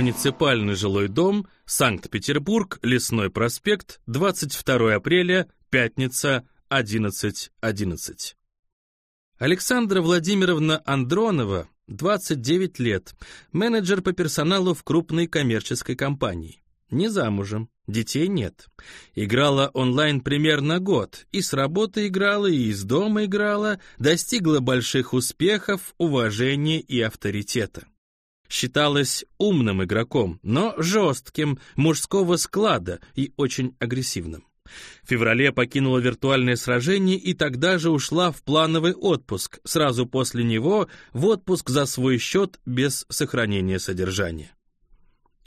Муниципальный жилой дом, Санкт-Петербург, Лесной проспект, 22 апреля, пятница, 11.11. 11. Александра Владимировна Андронова, 29 лет, менеджер по персоналу в крупной коммерческой компании. Не замужем, детей нет. Играла онлайн примерно год, и с работы играла, и из дома играла, достигла больших успехов, уважения и авторитета. Считалась умным игроком, но жестким, мужского склада и очень агрессивным. В феврале покинула виртуальное сражение и тогда же ушла в плановый отпуск, сразу после него в отпуск за свой счет без сохранения содержания.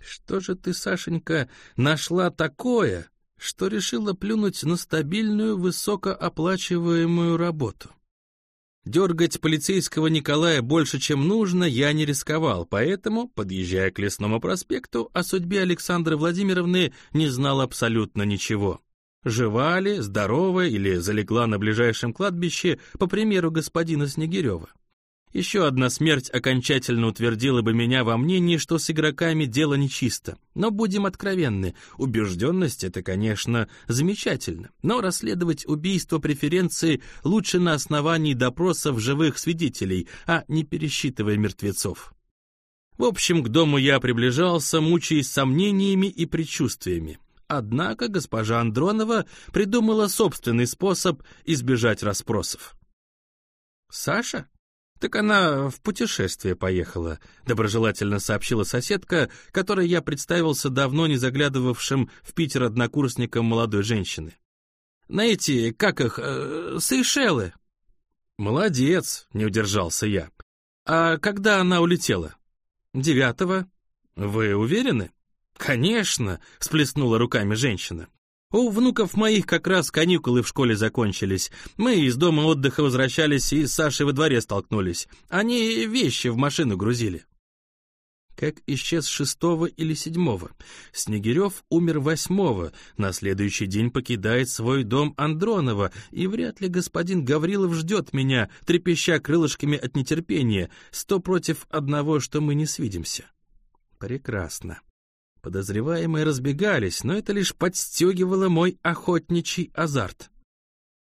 Что же ты, Сашенька, нашла такое, что решила плюнуть на стабильную, высокооплачиваемую работу? Дергать полицейского Николая больше, чем нужно, я не рисковал, поэтому, подъезжая к Лесному проспекту, о судьбе Александры Владимировны не знал абсолютно ничего. Жива ли, здорова или залегла на ближайшем кладбище, по примеру господина Снегирева. Еще одна смерть окончательно утвердила бы меня во мнении, что с игроками дело нечисто. Но будем откровенны, убежденность — это, конечно, замечательно, но расследовать убийство преференции лучше на основании допросов живых свидетелей, а не пересчитывая мертвецов. В общем, к дому я приближался, мучаясь сомнениями и предчувствиями. Однако госпожа Андронова придумала собственный способ избежать расспросов. «Саша?» «Так она в путешествие поехала», — доброжелательно сообщила соседка, которой я представился давно не заглядывавшим в Питер однокурсником молодой женщины. «На эти, как их, э, Сейшелы». «Молодец», — не удержался я. «А когда она улетела?» «Девятого». «Вы уверены?» «Конечно», — всплеснула руками женщина. «У внуков моих как раз каникулы в школе закончились. Мы из дома отдыха возвращались и с Сашей во дворе столкнулись. Они вещи в машину грузили». Как исчез шестого или седьмого. Снегирев умер восьмого, на следующий день покидает свой дом Андронова, и вряд ли господин Гаврилов ждет меня, трепеща крылышками от нетерпения, сто против одного, что мы не свидимся. Прекрасно. Подозреваемые разбегались, но это лишь подстегивало мой охотничий азарт.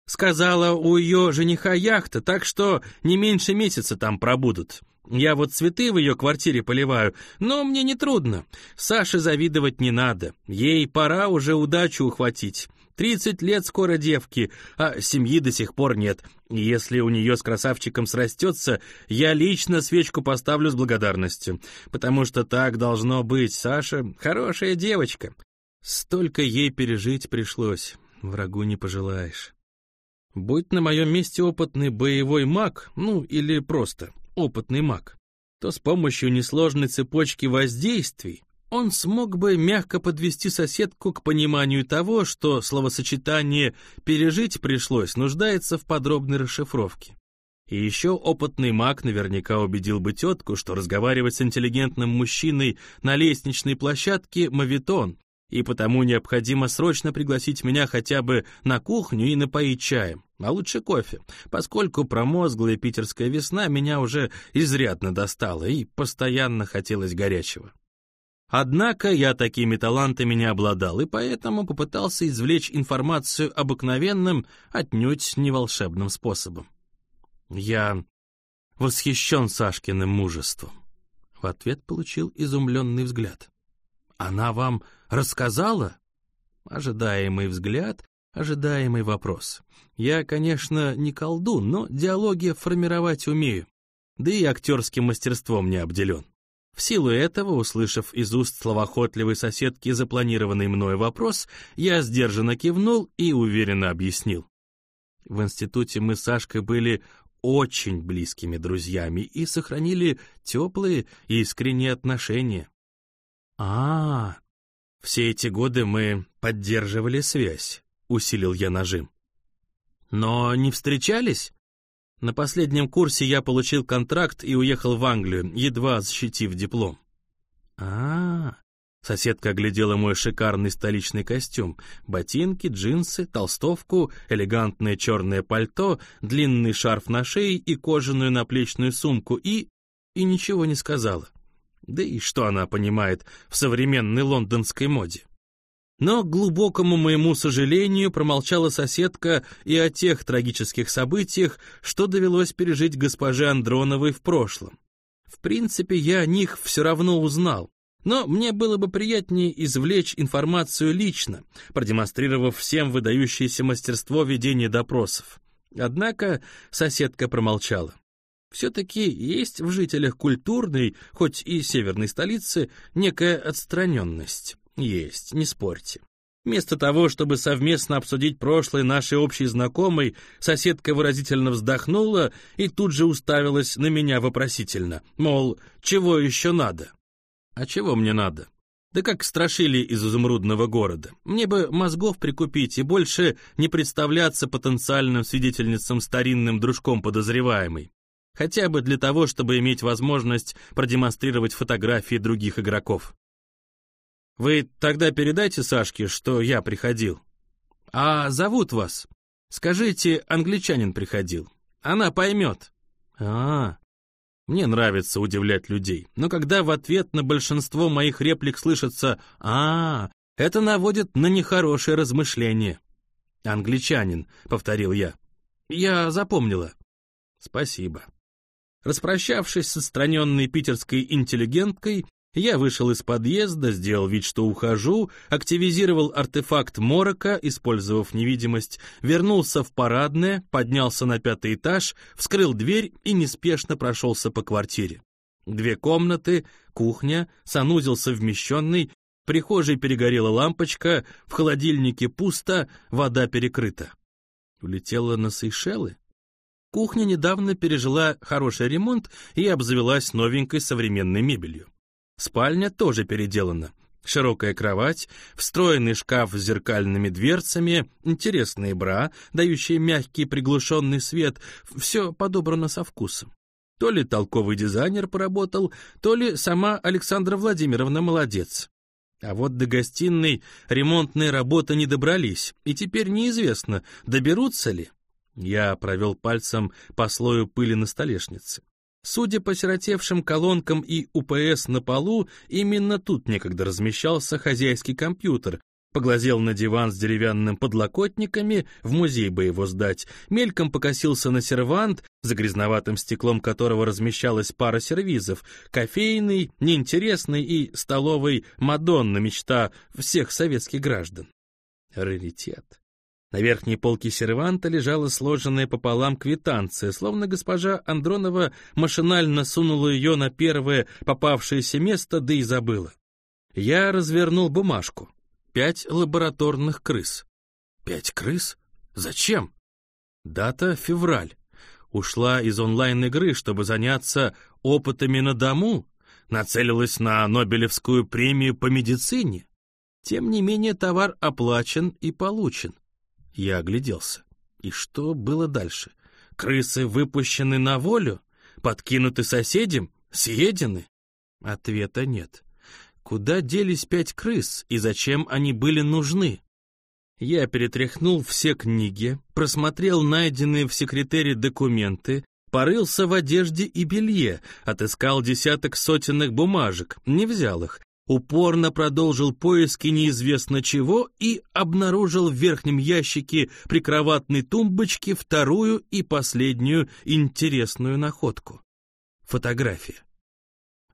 Сказала, у ее жениха яхта, так что не меньше месяца там пробудут. Я вот цветы в ее квартире поливаю, но мне не трудно. Саше завидовать не надо. Ей пора уже удачу ухватить. Тридцать лет скоро девки, а семьи до сих пор нет. Если у нее с красавчиком срастется, я лично свечку поставлю с благодарностью. Потому что так должно быть. Саша — хорошая девочка. Столько ей пережить пришлось. Врагу не пожелаешь. Будь на моем месте опытный боевой маг, ну или просто опытный маг, то с помощью несложной цепочки воздействий он смог бы мягко подвести соседку к пониманию того, что словосочетание «пережить пришлось» нуждается в подробной расшифровке. И еще опытный маг наверняка убедил бы тетку, что разговаривать с интеллигентным мужчиной на лестничной площадке — мавитон, и потому необходимо срочно пригласить меня хотя бы на кухню и напоить чаем, а лучше кофе, поскольку промозглая питерская весна меня уже изрядно достала и постоянно хотелось горячего. Однако я такими талантами не обладал, и поэтому попытался извлечь информацию обыкновенным, отнюдь не волшебным способом. Я восхищен Сашкиным мужеством. В ответ получил изумленный взгляд. «Она вам рассказала?» Ожидаемый взгляд, ожидаемый вопрос. Я, конечно, не колдун, но диалоги формировать умею. Да и актерским мастерством не обделен. В силу этого, услышав из уст словоохотливой соседки запланированный мной вопрос, я сдержанно кивнул и уверенно объяснил. В институте мы с Сашкой были очень близкими друзьями и сохранили теплые и искренние отношения. А, -а, -а все эти годы мы поддерживали связь, усилил я нажим. Но не встречались? На последнем курсе я получил контракт и уехал в Англию, едва защитив диплом. А, -а, -а. Соседка оглядела мой шикарный столичный костюм. Ботинки, джинсы, толстовку, элегантное черное пальто, длинный шарф на шее и кожаную наплечную сумку и... и ничего не сказала. Да и что она понимает в современной лондонской моде? Но, к глубокому моему сожалению, промолчала соседка и о тех трагических событиях, что довелось пережить госпоже Андроновой в прошлом. В принципе, я о них все равно узнал, но мне было бы приятнее извлечь информацию лично, продемонстрировав всем выдающееся мастерство ведения допросов. Однако соседка промолчала. Все-таки есть в жителях культурной, хоть и северной столицы, некая отстраненность. Есть, не спорьте. Вместо того, чтобы совместно обсудить прошлое нашей общей знакомой, соседка выразительно вздохнула и тут же уставилась на меня вопросительно, мол, чего еще надо? А чего мне надо? Да как страшили из изумрудного города. Мне бы мозгов прикупить и больше не представляться потенциальным свидетельницам старинным дружком подозреваемой. Хотя бы для того, чтобы иметь возможность продемонстрировать фотографии других игроков. Вы тогда передайте Сашке, что я приходил. А зовут вас? Скажите, англичанин приходил. Она поймет. А, -а, -а. Мне нравится удивлять людей, но когда в ответ на большинство моих реплик слышится «А, -а это наводит на нехорошее размышление. «Англичанин», — повторил я. «Я запомнила». «Спасибо». Распрощавшись с отстраненной питерской интеллигенткой, я вышел из подъезда, сделал вид, что ухожу, активизировал артефакт морока, использовав невидимость, вернулся в парадное, поднялся на пятый этаж, вскрыл дверь и неспешно прошелся по квартире. Две комнаты, кухня, санузел совмещенный, в прихожей перегорела лампочка, в холодильнике пусто, вода перекрыта. Улетела на Сейшелы? Кухня недавно пережила хороший ремонт и обзавелась новенькой современной мебелью. Спальня тоже переделана. Широкая кровать, встроенный шкаф с зеркальными дверцами, интересные бра, дающие мягкий приглушенный свет, все подобрано со вкусом. То ли толковый дизайнер поработал, то ли сама Александра Владимировна молодец. А вот до гостиной ремонтные работы не добрались, и теперь неизвестно, доберутся ли. Я провел пальцем по слою пыли на столешнице. Судя по сиротевшим колонкам и УПС на полу, именно тут некогда размещался хозяйский компьютер, поглазел на диван с деревянными подлокотниками, в музей бы его сдать, мельком покосился на сервант, за грязноватым стеклом которого размещалась пара сервизов, кофейный, неинтересный и столовый Мадонна мечта всех советских граждан. Раритет. На верхней полке серванта лежала сложенная пополам квитанция, словно госпожа Андронова машинально сунула ее на первое попавшееся место, да и забыла. Я развернул бумажку. Пять лабораторных крыс. Пять крыс? Зачем? Дата — февраль. Ушла из онлайн-игры, чтобы заняться опытами на дому. Нацелилась на Нобелевскую премию по медицине. Тем не менее, товар оплачен и получен. Я огляделся. И что было дальше? Крысы выпущены на волю? Подкинуты соседям? Съедены? Ответа нет. Куда делись пять крыс и зачем они были нужны? Я перетряхнул все книги, просмотрел найденные в секретаре документы, порылся в одежде и белье, отыскал десяток сотенных бумажек, не взял их, упорно продолжил поиски неизвестно чего и обнаружил в верхнем ящике прикроватной тумбочки вторую и последнюю интересную находку. Фотография.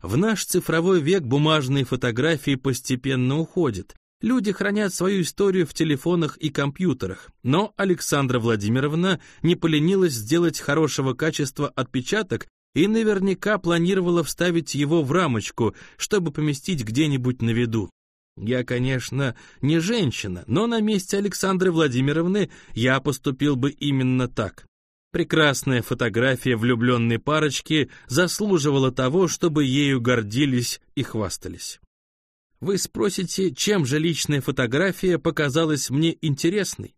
В наш цифровой век бумажные фотографии постепенно уходят. Люди хранят свою историю в телефонах и компьютерах, но Александра Владимировна не поленилась сделать хорошего качества отпечаток и наверняка планировала вставить его в рамочку, чтобы поместить где-нибудь на виду. Я, конечно, не женщина, но на месте Александры Владимировны я поступил бы именно так. Прекрасная фотография влюбленной парочки заслуживала того, чтобы ею гордились и хвастались. Вы спросите, чем же личная фотография показалась мне интересной?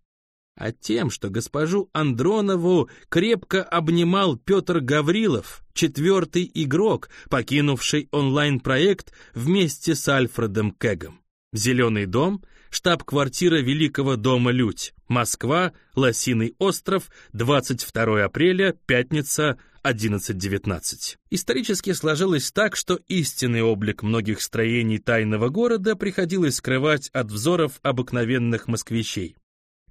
А тем, что госпожу Андронову крепко обнимал Петр Гаврилов, четвертый игрок, покинувший онлайн-проект вместе с Альфредом Кэгом. «Зеленый дом», штаб-квартира Великого дома «Людь», Москва, Лосиный остров, 22 апреля, пятница, 11.19. Исторически сложилось так, что истинный облик многих строений тайного города приходилось скрывать от взоров обыкновенных москвичей.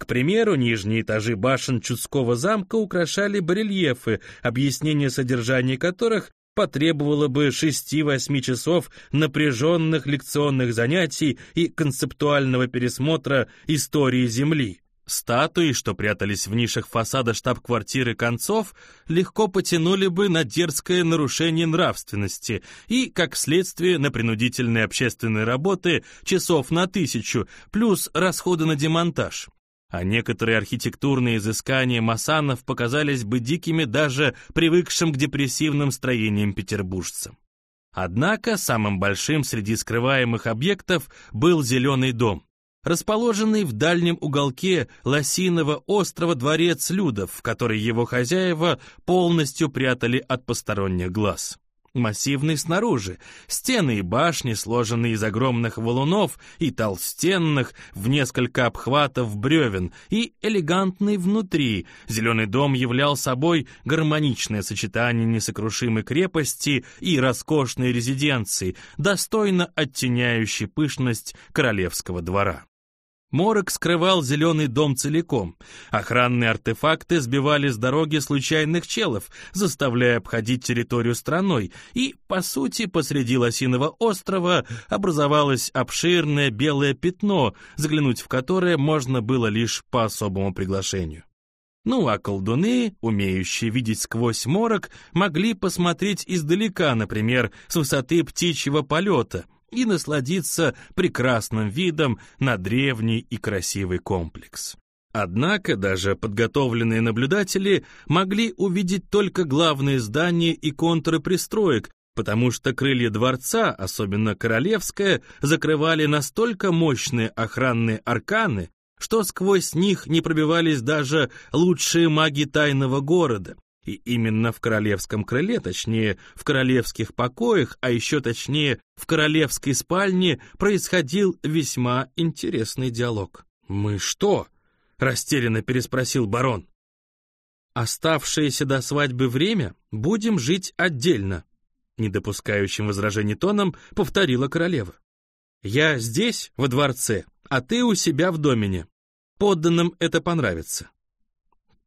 К примеру, нижние этажи башен Чудского замка украшали барельефы, объяснение содержания которых потребовало бы 6-8 часов напряженных лекционных занятий и концептуального пересмотра истории Земли. Статуи, что прятались в нишах фасада штаб-квартиры концов, легко потянули бы на дерзкое нарушение нравственности и, как следствие, на принудительные общественные работы часов на тысячу, плюс расходы на демонтаж. А некоторые архитектурные изыскания Масанов показались бы дикими даже привыкшим к депрессивным строениям петербуржцам. Однако самым большим среди скрываемых объектов был Зеленый дом расположенный в дальнем уголке Лосиного острова дворец Людов, в который его хозяева полностью прятали от посторонних глаз. Массивный снаружи, стены и башни, сложенные из огромных валунов и толстенных в несколько обхватов бревен, и элегантный внутри. Зеленый дом являл собой гармоничное сочетание несокрушимой крепости и роскошной резиденции, достойно оттеняющей пышность королевского двора. Морок скрывал зеленый дом целиком. Охранные артефакты сбивали с дороги случайных челов, заставляя обходить территорию страной, и, по сути, посреди Лосиного острова образовалось обширное белое пятно, заглянуть в которое можно было лишь по особому приглашению. Ну а колдуны, умеющие видеть сквозь морок, могли посмотреть издалека, например, с высоты птичьего полета — и насладиться прекрасным видом на древний и красивый комплекс. Однако даже подготовленные наблюдатели могли увидеть только главные здания и контуры пристроек, потому что крылья дворца, особенно королевское, закрывали настолько мощные охранные арканы, что сквозь них не пробивались даже лучшие маги тайного города, и именно в королевском крыле, точнее, в королевских покоях, а еще точнее, в королевской спальне, происходил весьма интересный диалог. «Мы что?» — растерянно переспросил барон. «Оставшееся до свадьбы время будем жить отдельно», не допускающим возражений тоном повторила королева. «Я здесь, во дворце, а ты у себя в домене. Подданным это понравится.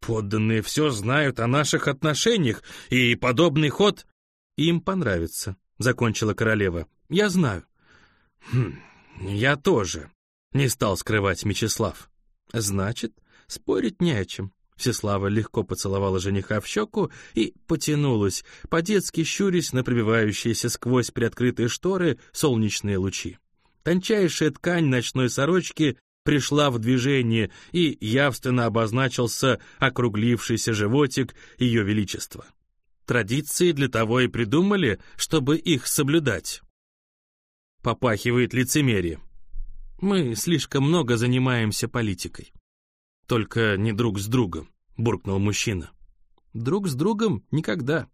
Подданные все знают о наших отношениях, и подобный ход им понравится, закончила королева. Я знаю. Хм, я тоже, не стал скрывать Мечислав. Значит, спорить не о чем. Всеслава легко поцеловала жениха в щеку и потянулась, по-детски щурясь на пробивающиеся сквозь приоткрытые шторы солнечные лучи. Тончайшая ткань ночной сорочки пришла в движение, и явственно обозначился округлившийся животик Ее Величества. Традиции для того и придумали, чтобы их соблюдать. Попахивает лицемерие. Мы слишком много занимаемся политикой. Только не друг с другом, буркнул мужчина. Друг с другом никогда.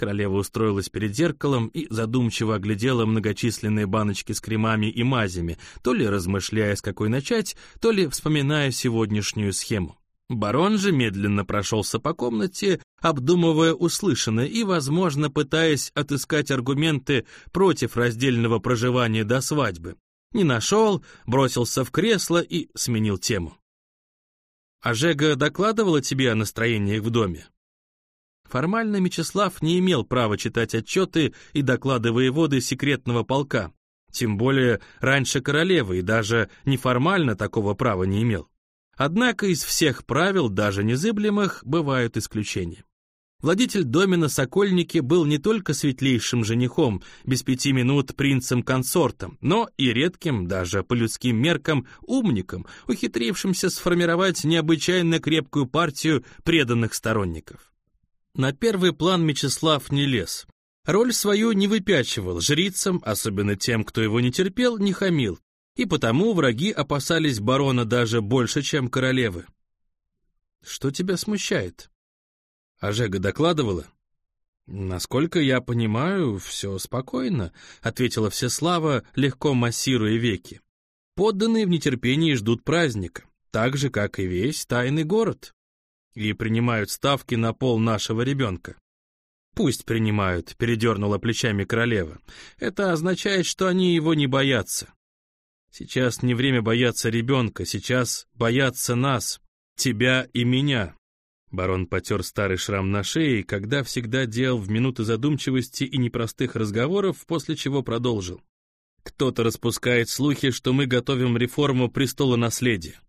Королева устроилась перед зеркалом и задумчиво оглядела многочисленные баночки с кремами и мазями, то ли размышляя, с какой начать, то ли вспоминая сегодняшнюю схему. Барон же медленно прошелся по комнате, обдумывая услышанное и, возможно, пытаясь отыскать аргументы против раздельного проживания до свадьбы. Не нашел, бросился в кресло и сменил тему. «А Жега докладывала тебе о настроениях в доме?» Формально Мечислав не имел права читать отчеты и доклады воеводы секретного полка, тем более раньше королевы и даже неформально такого права не имел. Однако из всех правил, даже незыблемых, бывают исключения. Владитель домена Сокольники был не только светлейшим женихом, без пяти минут принцем-консортом, но и редким, даже по людским меркам, умником, ухитрившимся сформировать необычайно крепкую партию преданных сторонников. На первый план Мечислав не лез. Роль свою не выпячивал, жрицам, особенно тем, кто его не терпел, не хамил, и потому враги опасались барона даже больше, чем королевы. «Что тебя смущает?» Ажега докладывала. «Насколько я понимаю, все спокойно», — ответила Всеслава, легко массируя веки. Подданные в нетерпении ждут праздника, так же, как и весь тайный город, и принимают ставки на пол нашего ребенка. «Пусть принимают», — передернула плечами королева. «Это означает, что они его не боятся. Сейчас не время бояться ребенка, сейчас боятся нас, тебя и меня». Барон потер старый шрам на шее, когда всегда делал в минуты задумчивости и непростых разговоров, после чего продолжил. «Кто-то распускает слухи, что мы готовим реформу престола наследия.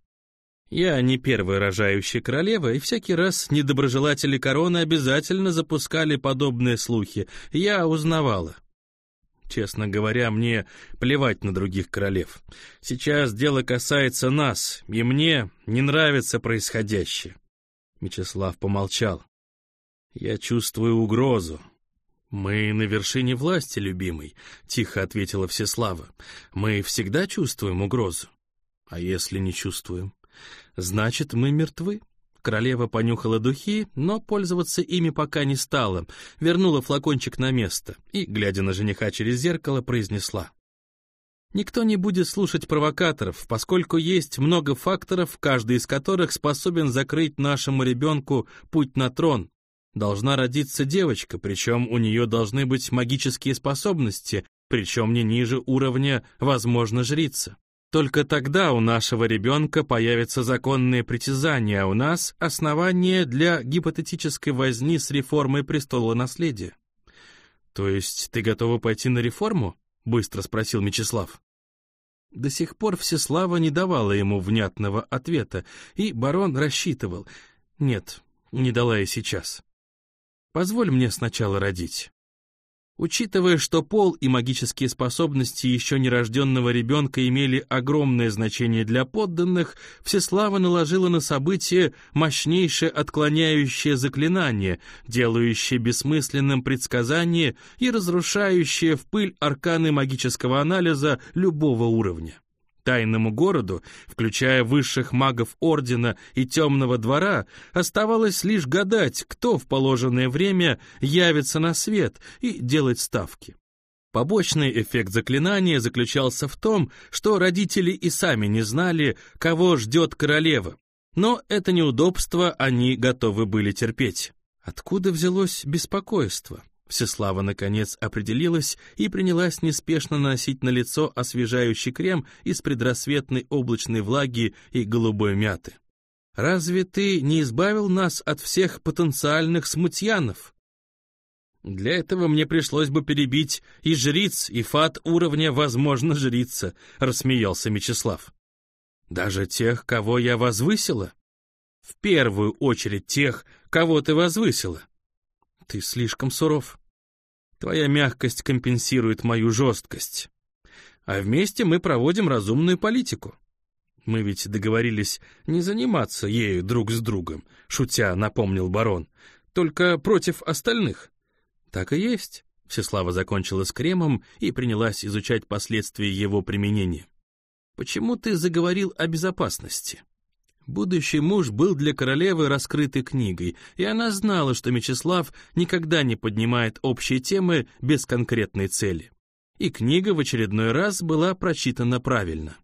Я не первая рожающая королева, и всякий раз недоброжелатели короны обязательно запускали подобные слухи. Я узнавала. Честно говоря, мне плевать на других королев. Сейчас дело касается нас, и мне не нравится происходящее. Мечислав помолчал. Я чувствую угрозу. Мы на вершине власти, любимый, тихо ответила Всеслава. Мы всегда чувствуем угрозу. А если не чувствуем? «Значит, мы мертвы». Королева понюхала духи, но пользоваться ими пока не стала, вернула флакончик на место и, глядя на жениха через зеркало, произнесла. Никто не будет слушать провокаторов, поскольку есть много факторов, каждый из которых способен закрыть нашему ребенку путь на трон. Должна родиться девочка, причем у нее должны быть магические способности, причем не ниже уровня, возможно, жрица. Только тогда у нашего ребенка появятся законные притязания, а у нас основания для гипотетической возни с реформой престола наследия. То есть ты готова пойти на реформу? Быстро спросил Мечислав. До сих пор Всеслава не давала ему внятного ответа, и барон рассчитывал. Нет, не дала и сейчас. Позволь мне сначала родить. Учитывая, что пол и магические способности еще нерожденного ребенка имели огромное значение для подданных, Всеслава наложила на событие мощнейшее отклоняющее заклинание, делающее бессмысленным предсказание и разрушающее в пыль арканы магического анализа любого уровня. Тайному городу, включая высших магов Ордена и Темного двора, оставалось лишь гадать, кто в положенное время явится на свет и делать ставки. Побочный эффект заклинания заключался в том, что родители и сами не знали, кого ждет королева, но это неудобство они готовы были терпеть. Откуда взялось беспокойство? Всеслава, наконец, определилась и принялась неспешно наносить на лицо освежающий крем из предрассветной облачной влаги и голубой мяты. «Разве ты не избавил нас от всех потенциальных смутьянов?» «Для этого мне пришлось бы перебить и жриц, и фат уровня, возможно, жрица», — рассмеялся Мечислав. «Даже тех, кого я возвысила?» «В первую очередь тех, кого ты возвысила». «Ты слишком суров». Твоя мягкость компенсирует мою жесткость. А вместе мы проводим разумную политику. Мы ведь договорились не заниматься ею друг с другом, шутя напомнил барон, только против остальных. Так и есть. Всеслава закончила с кремом и принялась изучать последствия его применения. Почему ты заговорил о безопасности? Будущий муж был для королевы раскрытой книгой, и она знала, что Мечислав никогда не поднимает общие темы без конкретной цели. И книга в очередной раз была прочитана правильно.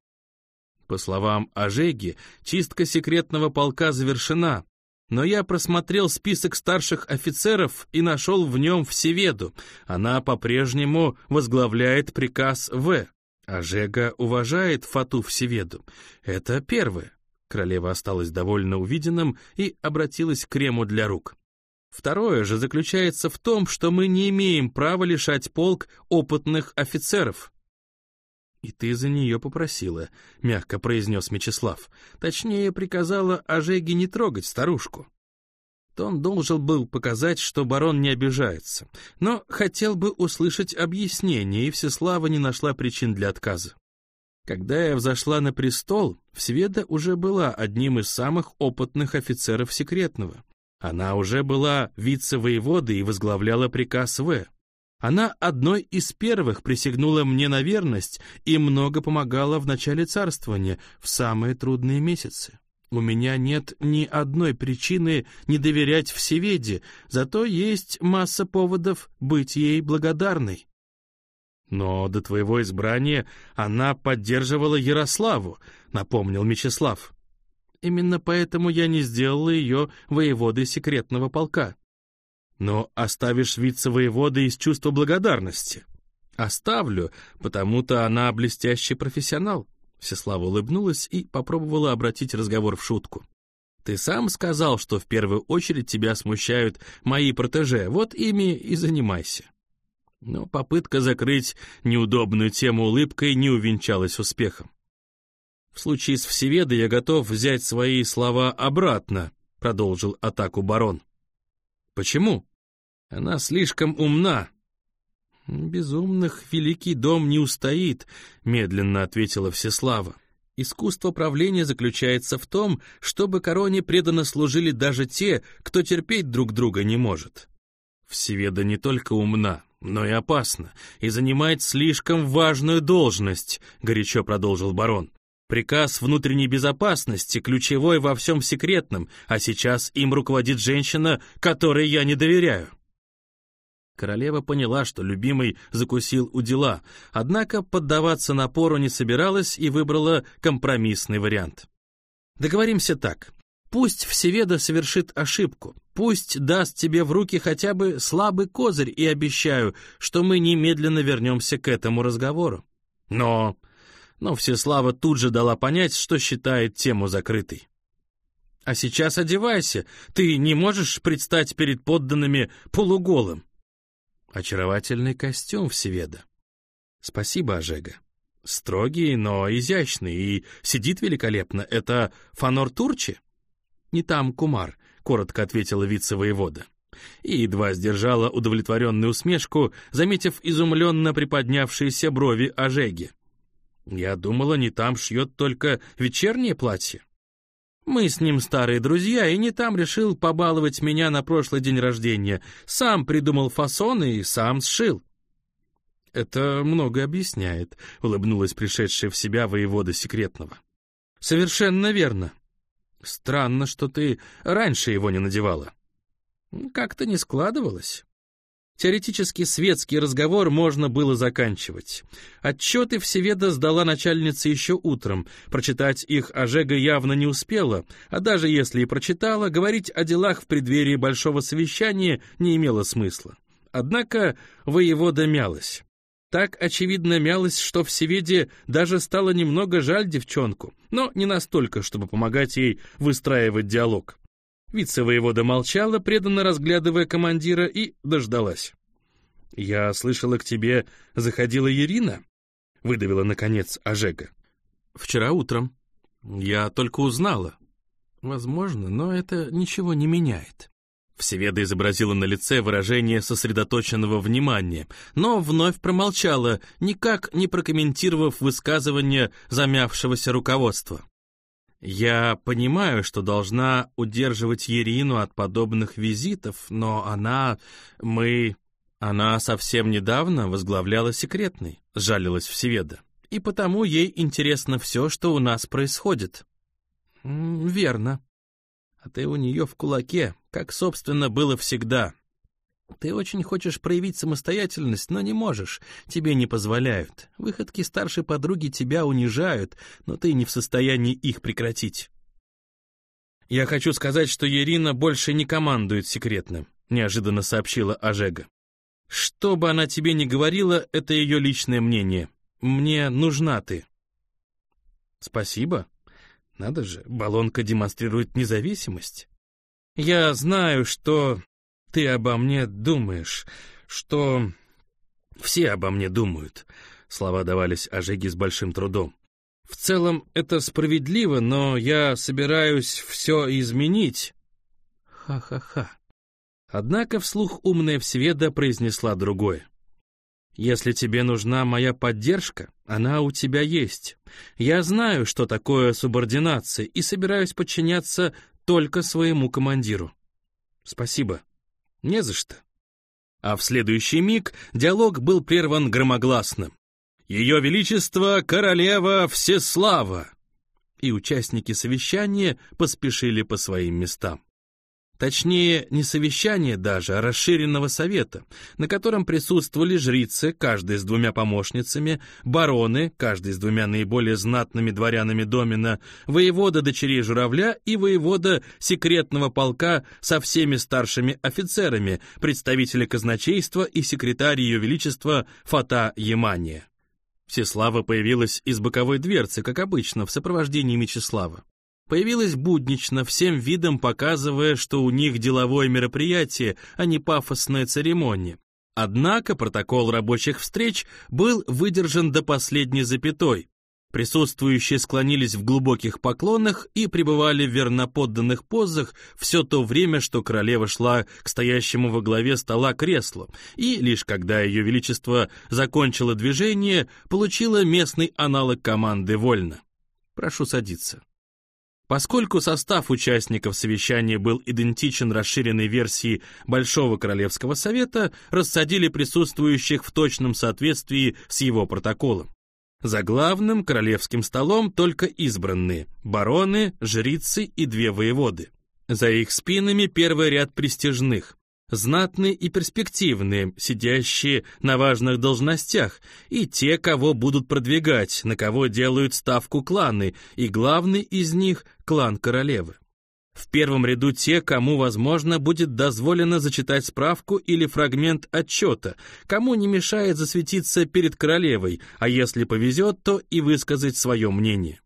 По словам Ажеги, чистка секретного полка завершена, но я просмотрел список старших офицеров и нашел в нем Всеведу. Она по-прежнему возглавляет приказ В. Ажега уважает Фату Всеведу. Это первое. Королева осталась довольно увиденным и обратилась к крему для рук. Второе же заключается в том, что мы не имеем права лишать полк опытных офицеров. «И ты за нее попросила», — мягко произнес Мечислав. Точнее, приказала Ожеге не трогать старушку. Тон должен был показать, что барон не обижается, но хотел бы услышать объяснение, и Всеслава не нашла причин для отказа. Когда я взошла на престол, Всеведа уже была одним из самых опытных офицеров секретного. Она уже была вице-воеводой и возглавляла приказ В. Она одной из первых присягнула мне на верность и много помогала в начале царствования, в самые трудные месяцы. У меня нет ни одной причины не доверять Всеведе, зато есть масса поводов быть ей благодарной. Но до твоего избрания она поддерживала Ярославу, напомнил Мечислав. Именно поэтому я не сделала ее воеводой секретного полка. Но оставишь вице-воевода из чувства благодарности. Оставлю, потому-то она блестящий профессионал. Всеслава улыбнулась и попробовала обратить разговор в шутку. Ты сам сказал, что в первую очередь тебя смущают мои протеже, вот ими и занимайся. Но попытка закрыть неудобную тему улыбкой не увенчалась успехом. В случае с Всеведой я готов взять свои слова обратно, продолжил атаку барон. Почему? Она слишком умна. Безумных великий дом не устоит, медленно ответила Всеслава. Искусство правления заключается в том, чтобы короне преданно служили даже те, кто терпеть друг друга не может. Всеведа не только умна, но и опасна, и занимает слишком важную должность, горячо продолжил барон. Приказ внутренней безопасности ключевой во всем секретном, а сейчас им руководит женщина, которой я не доверяю. Королева поняла, что любимый закусил у дела, однако поддаваться напору не собиралась и выбрала компромиссный вариант. Договоримся так. Пусть Всеведа совершит ошибку, пусть даст тебе в руки хотя бы слабый козырь и обещаю, что мы немедленно вернемся к этому разговору. Но... Но Всеслава тут же дала понять, что считает тему закрытой. А сейчас одевайся, ты не можешь предстать перед подданными полуголым. Очаровательный костюм Всеведа. Спасибо, Ожега. Строгий, но изящный и сидит великолепно. Это Фанор Турчи? Не там Кумар, коротко ответила вице-воевода. И едва сдержала удовлетворенную усмешку, заметив изумленно приподнявшиеся брови Ожеги. Я думала, не там шьет только вечернее платье. Мы с ним старые друзья, и не там решил побаловать меня на прошлый день рождения. Сам придумал фасоны и сам сшил. Это много объясняет, улыбнулась пришедшая в себя воевода секретного. Совершенно верно. Странно, что ты раньше его не надевала. Как-то не складывалось. Теоретически светский разговор можно было заканчивать. Отчеты Всеведа сдала начальница еще утром. Прочитать их Ожега явно не успела, а даже если и прочитала, говорить о делах в преддверии большого совещания не имело смысла. Однако воевода мялась. Так очевидно мялась, что Всеведе даже стало немного жаль девчонку, но не настолько, чтобы помогать ей выстраивать диалог. Вице-воевода молчала, преданно разглядывая командира, и дождалась. «Я слышала, к тебе заходила Ирина?» — выдавила, наконец, Ожега. «Вчера утром. Я только узнала. Возможно, но это ничего не меняет». Всеведа изобразила на лице выражение сосредоточенного внимания, но вновь промолчала, никак не прокомментировав высказывание замявшегося руководства. Я понимаю, что должна удерживать Ерину от подобных визитов, но она... мы... Она совсем недавно возглавляла секретный, жалилась Всеведа. И потому ей интересно все, что у нас происходит. Верно. Ты у нее в кулаке, как, собственно, было всегда. Ты очень хочешь проявить самостоятельность, но не можешь. Тебе не позволяют. Выходки старшей подруги тебя унижают, но ты не в состоянии их прекратить. Я хочу сказать, что Ирина больше не командует секретным, неожиданно сообщила Ожега. Что бы она тебе ни говорила, это ее личное мнение. Мне нужна ты. Спасибо. Надо же, баллонка демонстрирует независимость. Я знаю, что ты обо мне думаешь, что... Все обо мне думают. Слова давались Ожеге с большим трудом. В целом это справедливо, но я собираюсь все изменить. Ха-ха-ха. Однако вслух умная Всеведа произнесла другое. «Если тебе нужна моя поддержка, она у тебя есть. Я знаю, что такое субординация, и собираюсь подчиняться только своему командиру. Спасибо». Не за что. А в следующий миг диалог был прерван громогласным. «Ее Величество Королева Всеслава!» И участники совещания поспешили по своим местам. Точнее, не совещание даже, а расширенного совета, на котором присутствовали жрицы, каждый с двумя помощницами, бароны, каждый с двумя наиболее знатными дворянами Домина, воевода дочерей журавля и воевода секретного полка со всеми старшими офицерами, представители казначейства и секретарь Ее Величества Фата Емания. Всеслава появилась из боковой дверцы, как обычно, в сопровождении Мечислава появилась буднично, всем видом показывая, что у них деловое мероприятие, а не пафосная церемония. Однако протокол рабочих встреч был выдержан до последней запятой. Присутствующие склонились в глубоких поклонах и пребывали в верноподданных позах все то время, что королева шла к стоящему во главе стола креслу, и лишь когда ее величество закончило движение, получила местный аналог команды «Вольно». Прошу садиться. Поскольку состав участников совещания был идентичен расширенной версии Большого Королевского Совета, рассадили присутствующих в точном соответствии с его протоколом. За главным королевским столом только избранные – бароны, жрицы и две воеводы. За их спинами первый ряд престижных знатные и перспективные, сидящие на важных должностях, и те, кого будут продвигать, на кого делают ставку кланы, и главный из них — клан королевы. В первом ряду те, кому, возможно, будет дозволено зачитать справку или фрагмент отчета, кому не мешает засветиться перед королевой, а если повезет, то и высказать свое мнение.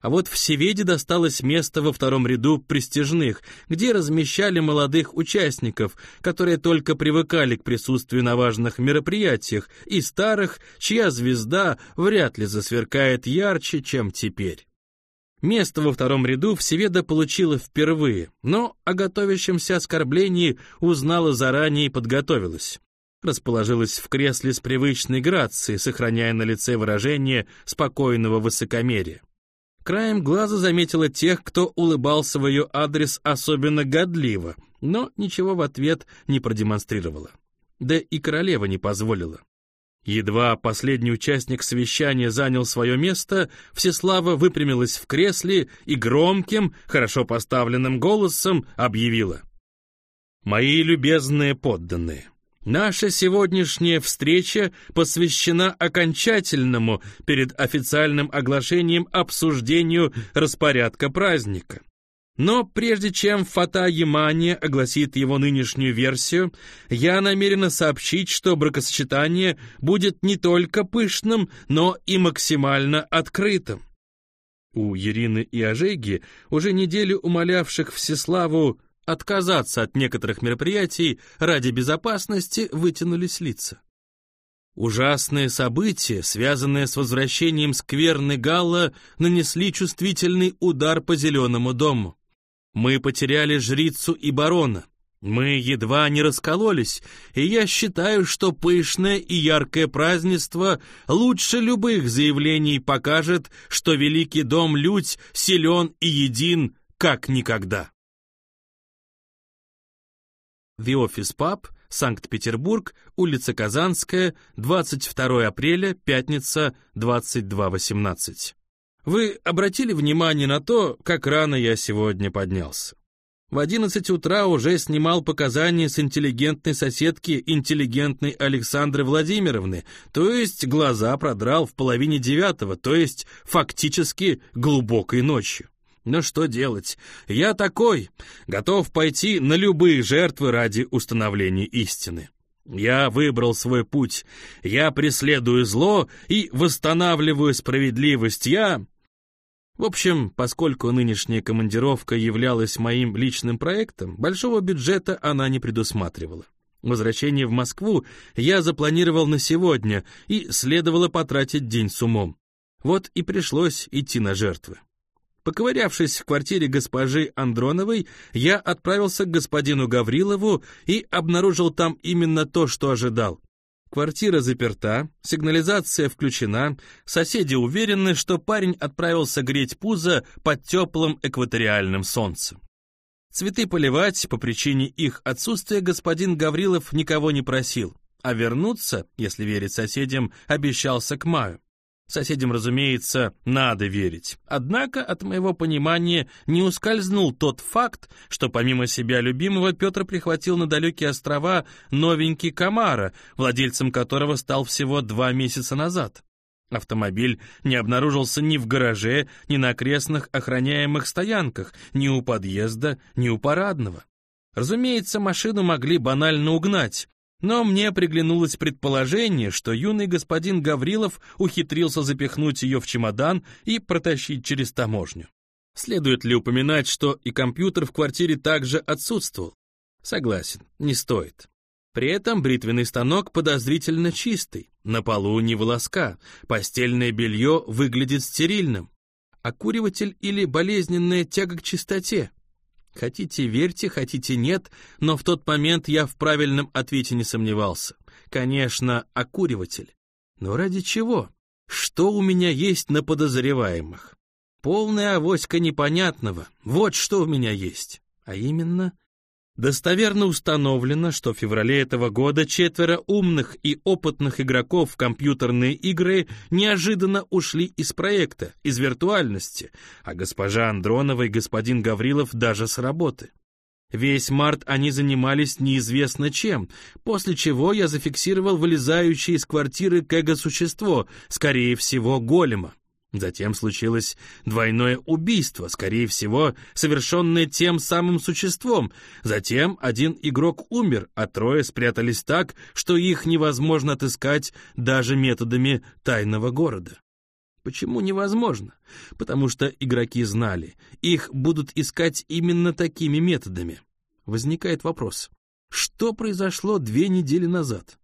А вот в Севеде досталось место во втором ряду престижных, где размещали молодых участников, которые только привыкали к присутствию на важных мероприятиях, и старых, чья звезда вряд ли засверкает ярче, чем теперь. Место во втором ряду Всеведа получила впервые, но о готовящемся оскорблении узнала заранее и подготовилась. Расположилась в кресле с привычной грацией, сохраняя на лице выражение спокойного высокомерия. Краем глаза заметила тех, кто улыбался в ее адрес особенно годливо, но ничего в ответ не продемонстрировала. Да и королева не позволила. Едва последний участник совещания занял свое место, Всеслава выпрямилась в кресле и громким, хорошо поставленным голосом объявила. «Мои любезные подданные, Наша сегодняшняя встреча посвящена окончательному перед официальным оглашением обсуждению распорядка праздника. Но прежде чем Фата Ямания огласит его нынешнюю версию, я намерена сообщить, что бракосочетание будет не только пышным, но и максимально открытым. У Ирины и Ожеги, уже неделю умолявших Всеславу отказаться от некоторых мероприятий ради безопасности вытянулись лица. Ужасные события, связанные с возвращением скверны Галла, нанесли чувствительный удар по Зеленому дому. Мы потеряли жрицу и барона. Мы едва не раскололись, и я считаю, что пышное и яркое празднество лучше любых заявлений покажет, что Великий дом Людь силен и един, как никогда. The Office Pub, Санкт-Петербург, улица Казанская, 22 апреля, пятница, 22.18. Вы обратили внимание на то, как рано я сегодня поднялся? В 11 утра уже снимал показания с интеллигентной соседки интеллигентной Александры Владимировны, то есть глаза продрал в половине девятого, то есть фактически глубокой ночью. Но что делать? Я такой, готов пойти на любые жертвы ради установления истины. Я выбрал свой путь. Я преследую зло и восстанавливаю справедливость. Я... В общем, поскольку нынешняя командировка являлась моим личным проектом, большого бюджета она не предусматривала. Возвращение в Москву я запланировал на сегодня, и следовало потратить день с умом. Вот и пришлось идти на жертвы. Поковырявшись в квартире госпожи Андроновой, я отправился к господину Гаврилову и обнаружил там именно то, что ожидал. Квартира заперта, сигнализация включена, соседи уверены, что парень отправился греть пузо под теплым экваториальным солнцем. Цветы поливать по причине их отсутствия господин Гаврилов никого не просил, а вернуться, если верить соседям, обещался к маю. Соседям, разумеется, надо верить. Однако от моего понимания не ускользнул тот факт, что помимо себя любимого Петр прихватил на далекие острова новенький Камара, владельцем которого стал всего два месяца назад. Автомобиль не обнаружился ни в гараже, ни на окрестных охраняемых стоянках, ни у подъезда, ни у парадного. Разумеется, машину могли банально угнать, но мне приглянулось предположение, что юный господин Гаврилов ухитрился запихнуть ее в чемодан и протащить через таможню. Следует ли упоминать, что и компьютер в квартире также отсутствовал? Согласен, не стоит. При этом бритвенный станок подозрительно чистый, на полу не волоска, постельное белье выглядит стерильным. Окуриватель или болезненная тяга к чистоте? Хотите верьте, хотите нет, но в тот момент я в правильном ответе не сомневался. Конечно, окуриватель. Но ради чего? Что у меня есть на подозреваемых? Полная авоська непонятного. Вот что у меня есть. А именно, Достоверно установлено, что в феврале этого года четверо умных и опытных игроков в компьютерные игры неожиданно ушли из проекта, из виртуальности, а госпожа Андронова и господин Гаврилов даже с работы. Весь март они занимались неизвестно чем, после чего я зафиксировал вылезающее из квартиры кэго-существо, скорее всего, голема. Затем случилось двойное убийство, скорее всего, совершенное тем самым существом. Затем один игрок умер, а трое спрятались так, что их невозможно отыскать даже методами тайного города. Почему невозможно? Потому что игроки знали, их будут искать именно такими методами. Возникает вопрос, что произошло две недели назад?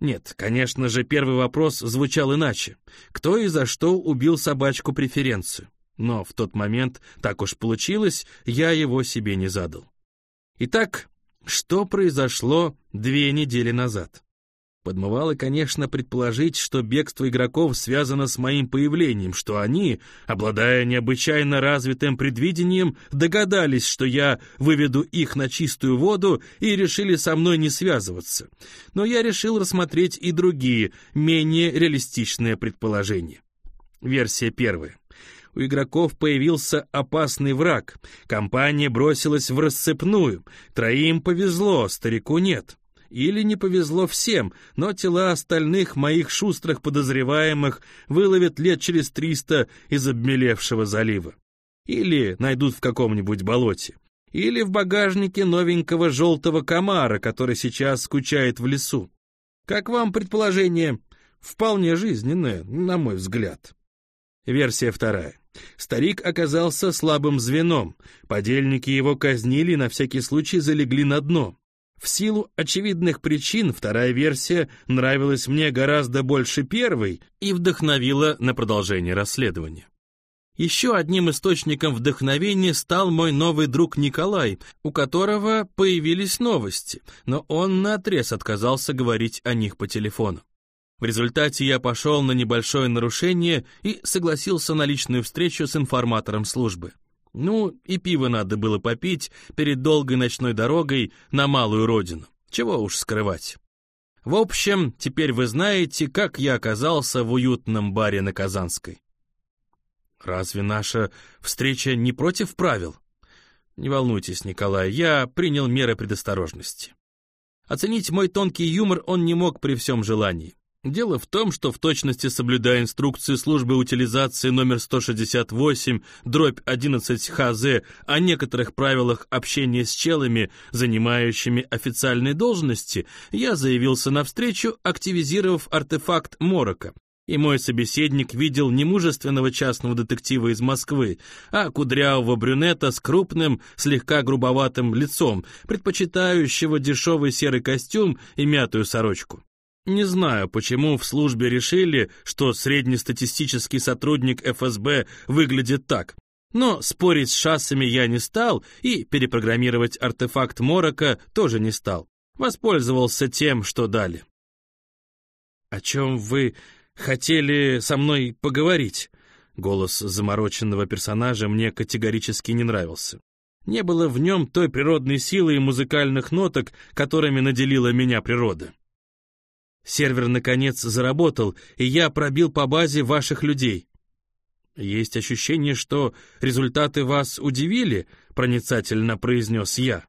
Нет, конечно же, первый вопрос звучал иначе. Кто и за что убил собачку-преференцию? Но в тот момент, так уж получилось, я его себе не задал. Итак, что произошло две недели назад? Подмывало, конечно, предположить, что бегство игроков связано с моим появлением, что они, обладая необычайно развитым предвидением, догадались, что я выведу их на чистую воду и решили со мной не связываться. Но я решил рассмотреть и другие, менее реалистичные предположения. Версия первая у игроков появился опасный враг. Компания бросилась в расцепную. Троим повезло, старику нет. Или не повезло всем, но тела остальных моих шустрых подозреваемых выловят лет через триста из обмелевшего залива. Или найдут в каком-нибудь болоте. Или в багажнике новенького желтого комара, который сейчас скучает в лесу. Как вам предположение? Вполне жизненное, на мой взгляд. Версия вторая. Старик оказался слабым звеном. Подельники его казнили на всякий случай залегли на дно. В силу очевидных причин вторая версия нравилась мне гораздо больше первой и вдохновила на продолжение расследования. Еще одним источником вдохновения стал мой новый друг Николай, у которого появились новости, но он наотрез отказался говорить о них по телефону. В результате я пошел на небольшое нарушение и согласился на личную встречу с информатором службы. Ну, и пиво надо было попить перед долгой ночной дорогой на малую родину. Чего уж скрывать. В общем, теперь вы знаете, как я оказался в уютном баре на Казанской. Разве наша встреча не против правил? Не волнуйтесь, Николай, я принял меры предосторожности. Оценить мой тонкий юмор он не мог при всем желании. Дело в том, что в точности соблюдая инструкции службы утилизации номер 168, дробь 11 ХЗ о некоторых правилах общения с челами, занимающими официальные должности, я заявился навстречу, активизировав артефакт Морока. И мой собеседник видел не мужественного частного детектива из Москвы, а кудрявого брюнета с крупным, слегка грубоватым лицом, предпочитающего дешевый серый костюм и мятую сорочку. Не знаю, почему в службе решили, что среднестатистический сотрудник ФСБ выглядит так. Но спорить с шассами я не стал и перепрограммировать артефакт Морока тоже не стал. Воспользовался тем, что дали. «О чем вы хотели со мной поговорить?» Голос замороченного персонажа мне категорически не нравился. Не было в нем той природной силы и музыкальных ноток, которыми наделила меня природа. Сервер, наконец, заработал, и я пробил по базе ваших людей. Есть ощущение, что результаты вас удивили, проницательно произнес я.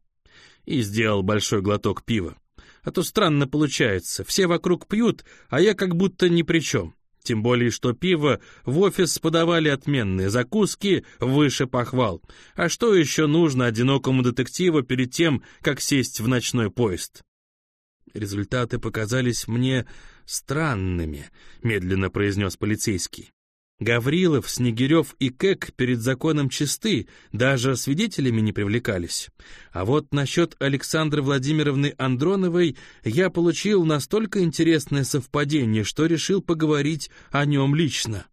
И сделал большой глоток пива. А то странно получается, все вокруг пьют, а я как будто ни при чем. Тем более, что пиво в офис подавали отменные, закуски выше похвал. А что еще нужно одинокому детективу перед тем, как сесть в ночной поезд? Результаты показались мне странными, медленно произнес полицейский. Гаврилов, Снегирев и Кэк перед законом чисты, даже свидетелями не привлекались. А вот насчет Александры Владимировны Андроновой я получил настолько интересное совпадение, что решил поговорить о нем лично.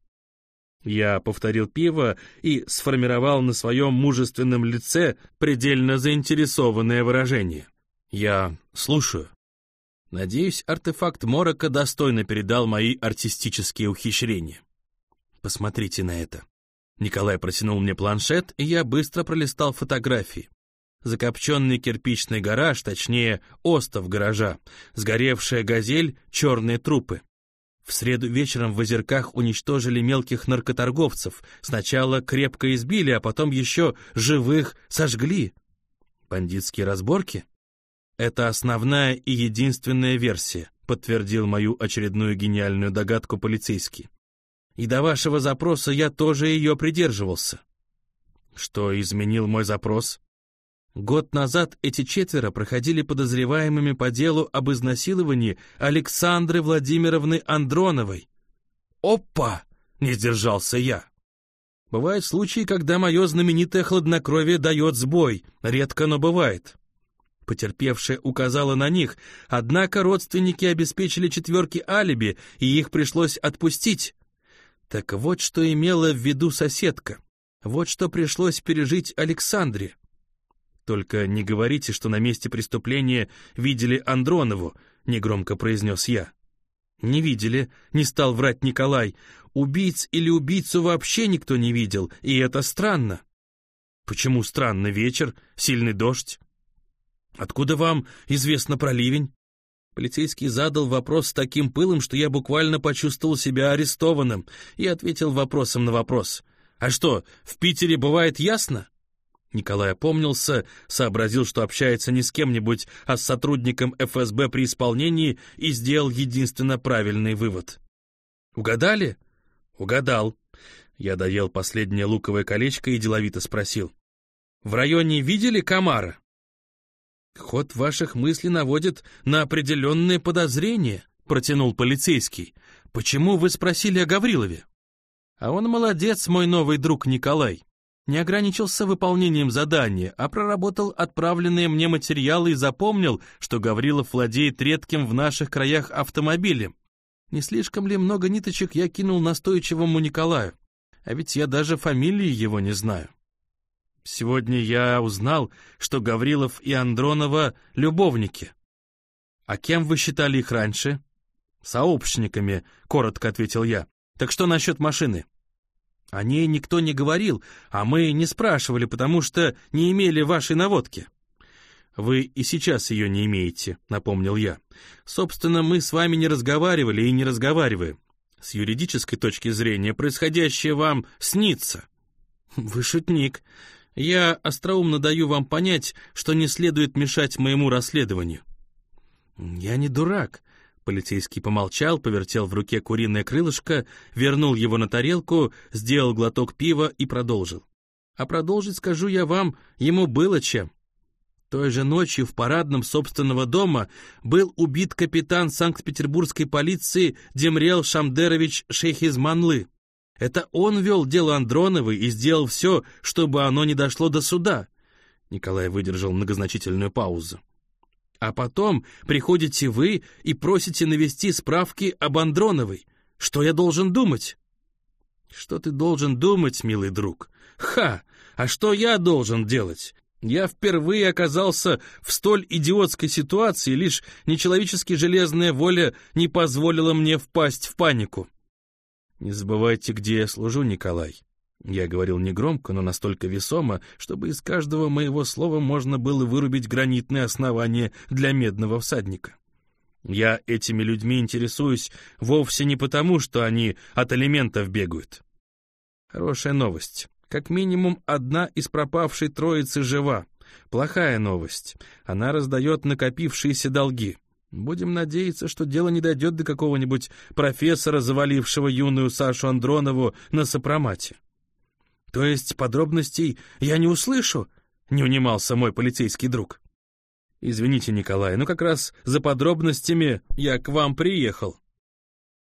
Я повторил пиво и сформировал на своем мужественном лице предельно заинтересованное выражение. Я слушаю. Надеюсь, артефакт Морока достойно передал мои артистические ухищрения. Посмотрите на это. Николай протянул мне планшет, и я быстро пролистал фотографии. Закопченный кирпичный гараж, точнее, остов гаража, сгоревшая газель, черные трупы. В среду вечером в озерках уничтожили мелких наркоторговцев. Сначала крепко избили, а потом еще живых сожгли. Бандитские разборки? Это основная и единственная версия, подтвердил мою очередную гениальную догадку полицейский и до вашего запроса я тоже ее придерживался. Что изменил мой запрос? Год назад эти четверо проходили подозреваемыми по делу об изнасиловании Александры Владимировны Андроновой. «Опа!» — не сдержался я. Бывают случаи, когда мое знаменитое хладнокровие дает сбой, редко, но бывает. Потерпевшая указала на них, однако родственники обеспечили четверки алиби, и их пришлось отпустить. Так вот, что имела в виду соседка. Вот что пришлось пережить Александре. Только не говорите, что на месте преступления видели Андронову, негромко произнес я. Не видели, не стал врать Николай. Убийц или убийцу вообще никто не видел, и это странно. Почему странно вечер, сильный дождь? Откуда вам известно про ливень? Полицейский задал вопрос с таким пылом, что я буквально почувствовал себя арестованным и ответил вопросом на вопрос. «А что, в Питере бывает ясно?» Николай опомнился, сообразил, что общается не с кем-нибудь, а с сотрудником ФСБ при исполнении и сделал единственно правильный вывод. «Угадали?» «Угадал». Я доел последнее луковое колечко и деловито спросил. «В районе видели комара?» «Ход ваших мыслей наводит на определенные подозрения», — протянул полицейский. «Почему вы спросили о Гаврилове?» «А он молодец, мой новый друг Николай. Не ограничился выполнением задания, а проработал отправленные мне материалы и запомнил, что Гаврилов владеет редким в наших краях автомобилем. Не слишком ли много ниточек я кинул настойчивому Николаю? А ведь я даже фамилии его не знаю». Сегодня я узнал, что Гаврилов и Андронова — любовники. А кем вы считали их раньше? Сообщниками, коротко ответил я. Так что насчет машины? О ней никто не говорил, а мы не спрашивали, потому что не имели вашей наводки. Вы и сейчас ее не имеете, напомнил я. Собственно, мы с вами не разговаривали и не разговариваем. С юридической точки зрения происходящее вам снится. Вы шутник. Я остроумно даю вам понять, что не следует мешать моему расследованию». «Я не дурак», Полицейский помолчал, повертел в руке куриное крылышко, вернул его на тарелку, сделал глоток пива и продолжил. А продолжить, скажу я вам, ему было чем. Той же ночью в парадном собственного дома был убит капитан Санкт-Петербургской полиции Демрел Шамдерович Шейхизманлы. Это он вел дело Андроновой и сделал все, чтобы оно не дошло до суда. Николай выдержал многозначительную паузу. А потом приходите вы и просите навести справки об Андроновой. Что я должен думать? Что ты должен думать, милый друг? Ха! А что я должен делать? Я впервые оказался в столь идиотской ситуации, лишь нечеловечески железная воля не позволила мне впасть в панику. «Не забывайте, где я служу, Николай». Я говорил негромко, но настолько весомо, чтобы из каждого моего слова можно было вырубить гранитное основание для медного всадника. Я этими людьми интересуюсь вовсе не потому, что они от алиментов бегают. Хорошая новость. Как минимум одна из пропавшей троицы жива. Плохая новость. Она раздает накопившиеся долги. Будем надеяться, что дело не дойдет до какого-нибудь профессора, завалившего юную Сашу Андронову на сопромате. То есть подробностей я не услышу? Не унимался мой полицейский друг. Извините, Николай, но как раз за подробностями я к вам приехал.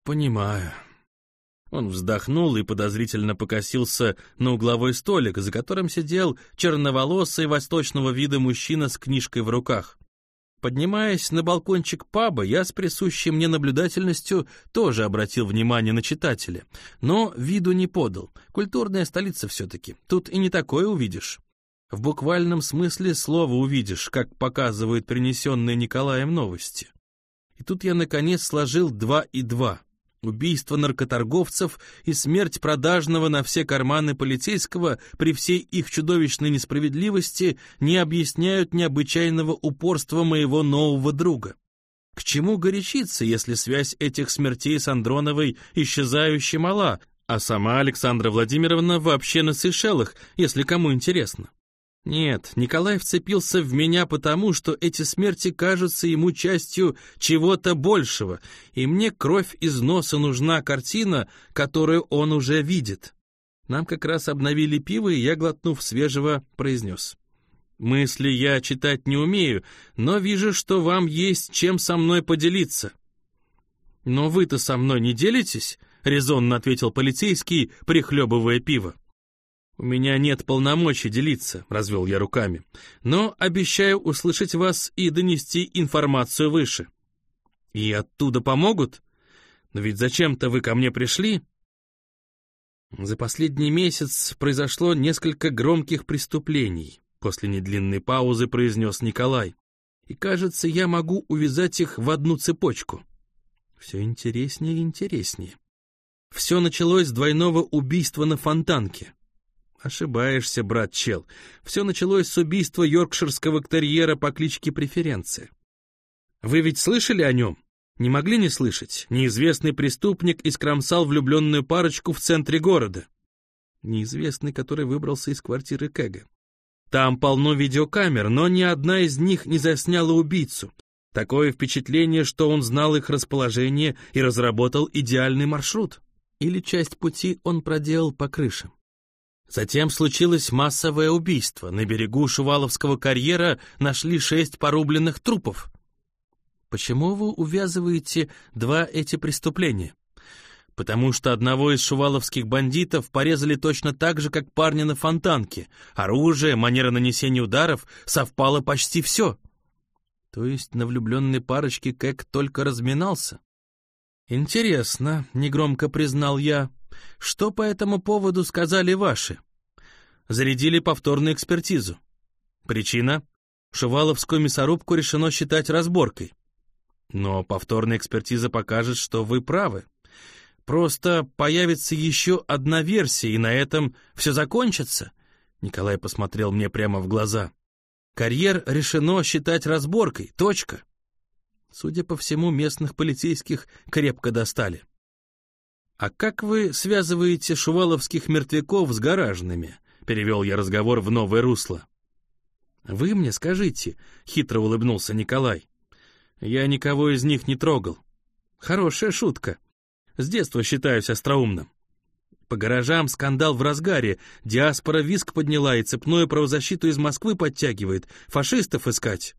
Понимаю. Он вздохнул и подозрительно покосился на угловой столик, за которым сидел черноволосый восточного вида мужчина с книжкой в руках. Поднимаясь на балкончик паба, я с присущей мне наблюдательностью тоже обратил внимание на читателя, но виду не подал. Культурная столица все-таки, тут и не такое увидишь. В буквальном смысле слова увидишь, как показывают принесенные Николаем новости. И тут я, наконец, сложил два и два — Убийство наркоторговцев и смерть продажного на все карманы полицейского при всей их чудовищной несправедливости не объясняют необычайного упорства моего нового друга. К чему горячиться, если связь этих смертей с Андроновой исчезающе мала, а сама Александра Владимировна вообще на Сейшелах, если кому интересно? Нет, Николай вцепился в меня потому, что эти смерти кажутся ему частью чего-то большего, и мне кровь из носа нужна картина, которую он уже видит. Нам как раз обновили пиво, и я, глотнув свежего, произнес. Мысли я читать не умею, но вижу, что вам есть чем со мной поделиться. Но вы-то со мной не делитесь? — резонно ответил полицейский, прихлебывая пиво. «У меня нет полномочий делиться», — развел я руками. «Но обещаю услышать вас и донести информацию выше». «И оттуда помогут? Но ведь зачем-то вы ко мне пришли?» За последний месяц произошло несколько громких преступлений, после недлинной паузы произнес Николай. И кажется, я могу увязать их в одну цепочку. Все интереснее и интереснее. Все началось с двойного убийства на фонтанке. Ошибаешься, брат Чел. Все началось с убийства йоркширского терьера по кличке Преференция. Вы ведь слышали о нем? Не могли не слышать. Неизвестный преступник искромсал влюбленную парочку в центре города. Неизвестный, который выбрался из квартиры Кэга. Там полно видеокамер, но ни одна из них не засняла убийцу. Такое впечатление, что он знал их расположение и разработал идеальный маршрут. Или часть пути он проделал по крышам. Затем случилось массовое убийство. На берегу Шуваловского карьера нашли шесть порубленных трупов. Почему вы увязываете два эти преступления? Потому что одного из шуваловских бандитов порезали точно так же, как парня на фонтанке. Оружие, манера нанесения ударов совпало почти все. То есть на влюбленной парочке Кэк только разминался? Интересно, негромко признал я. Что по этому поводу сказали ваши? Зарядили повторную экспертизу. Причина? Шуваловскую мясорубку решено считать разборкой. Но повторная экспертиза покажет, что вы правы. Просто появится еще одна версия, и на этом все закончится. Николай посмотрел мне прямо в глаза. Карьер решено считать разборкой. Точка. Судя по всему, местных полицейских крепко достали. «А как вы связываете шуваловских мертвяков с гаражными?» — перевел я разговор в новое русло. «Вы мне скажите», — хитро улыбнулся Николай. «Я никого из них не трогал. Хорошая шутка. С детства считаюсь остроумным. По гаражам скандал в разгаре, диаспора виск подняла и цепную правозащиту из Москвы подтягивает, фашистов искать».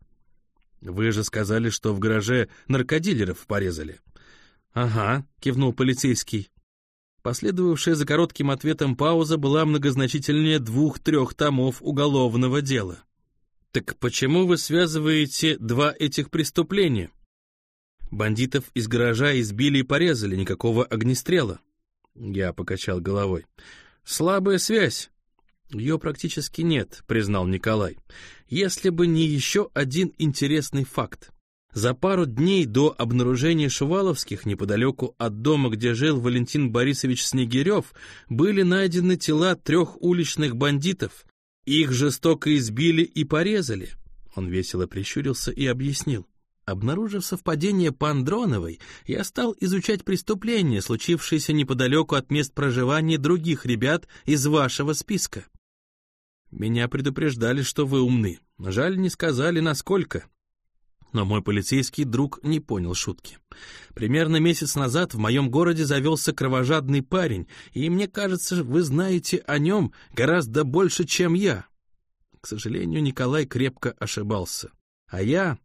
«Вы же сказали, что в гараже наркодилеров порезали». «Ага», — кивнул полицейский. Последовавшая за коротким ответом пауза была многозначительнее двух-трех томов уголовного дела. «Так почему вы связываете два этих преступления?» Бандитов из гаража избили и порезали, никакого огнестрела. Я покачал головой. «Слабая связь». «Ее практически нет», — признал Николай. «Если бы не еще один интересный факт. За пару дней до обнаружения Шуваловских неподалеку от дома, где жил Валентин Борисович Снегирев, были найдены тела трех уличных бандитов. Их жестоко избили и порезали. Он весело прищурился и объяснил. Обнаружив совпадение по Андроновой, я стал изучать преступления, случившиеся неподалеку от мест проживания других ребят из вашего списка. Меня предупреждали, что вы умны. Жаль, не сказали, насколько. Но мой полицейский друг не понял шутки. Примерно месяц назад в моем городе завелся кровожадный парень, и мне кажется, вы знаете о нем гораздо больше, чем я. К сожалению, Николай крепко ошибался. А я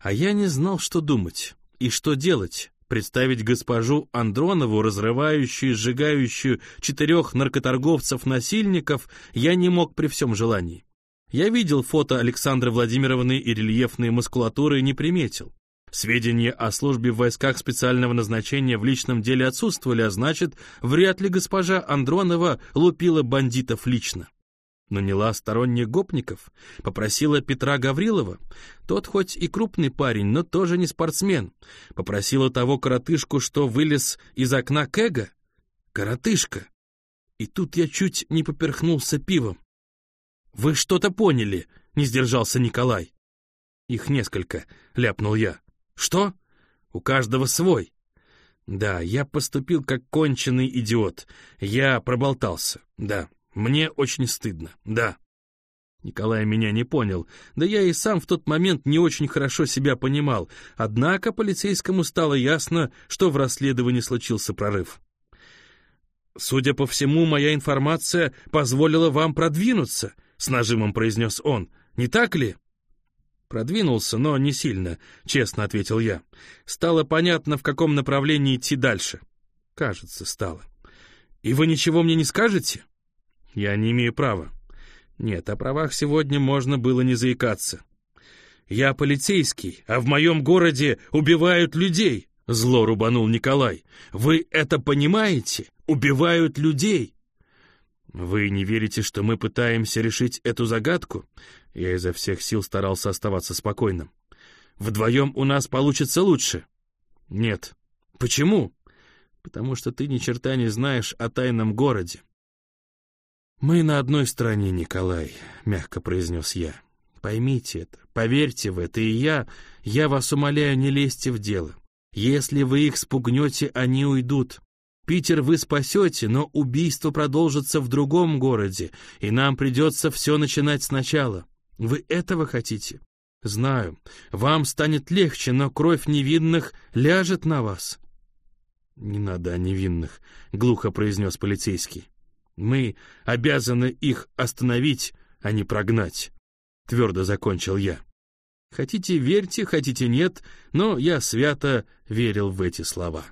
а я не знал, что думать и что делать. Представить госпожу Андронову, разрывающую и сжигающую четырех наркоторговцев-насильников, я не мог при всем желании. Я видел фото Александры Владимировны и рельефные мускулатуры не приметил. Сведения о службе в войсках специального назначения в личном деле отсутствовали, а значит, вряд ли госпожа Андронова лупила бандитов лично наняла сторонних гопников, попросила Петра Гаврилова. Тот хоть и крупный парень, но тоже не спортсмен. Попросила того коротышку, что вылез из окна кэга. Коротышка. И тут я чуть не поперхнулся пивом. «Вы что-то поняли?» — не сдержался Николай. «Их несколько», — ляпнул я. «Что? У каждого свой». «Да, я поступил как конченый идиот. Я проболтался, да». Мне очень стыдно, да. Николай меня не понял, да я и сам в тот момент не очень хорошо себя понимал, однако полицейскому стало ясно, что в расследовании случился прорыв. «Судя по всему, моя информация позволила вам продвинуться», — с нажимом произнес он. «Не так ли?» «Продвинулся, но не сильно», — честно ответил я. «Стало понятно, в каком направлении идти дальше». «Кажется, стало». «И вы ничего мне не скажете?» Я не имею права. Нет, о правах сегодня можно было не заикаться. Я полицейский, а в моем городе убивают людей. Зло рубанул Николай. Вы это понимаете? Убивают людей. Вы не верите, что мы пытаемся решить эту загадку? Я изо всех сил старался оставаться спокойным. Вдвоем у нас получится лучше. Нет. Почему? Потому что ты ни черта не знаешь о тайном городе. «Мы на одной стороне, Николай», — мягко произнес я. «Поймите это, поверьте в это, и я, я вас умоляю, не лезьте в дело. Если вы их спугнете, они уйдут. Питер вы спасете, но убийство продолжится в другом городе, и нам придется все начинать сначала. Вы этого хотите? Знаю, вам станет легче, но кровь невинных ляжет на вас». «Не надо невинных», — глухо произнес полицейский. Мы обязаны их остановить, а не прогнать», — твердо закончил я. Хотите верьте, хотите нет, но я свято верил в эти слова.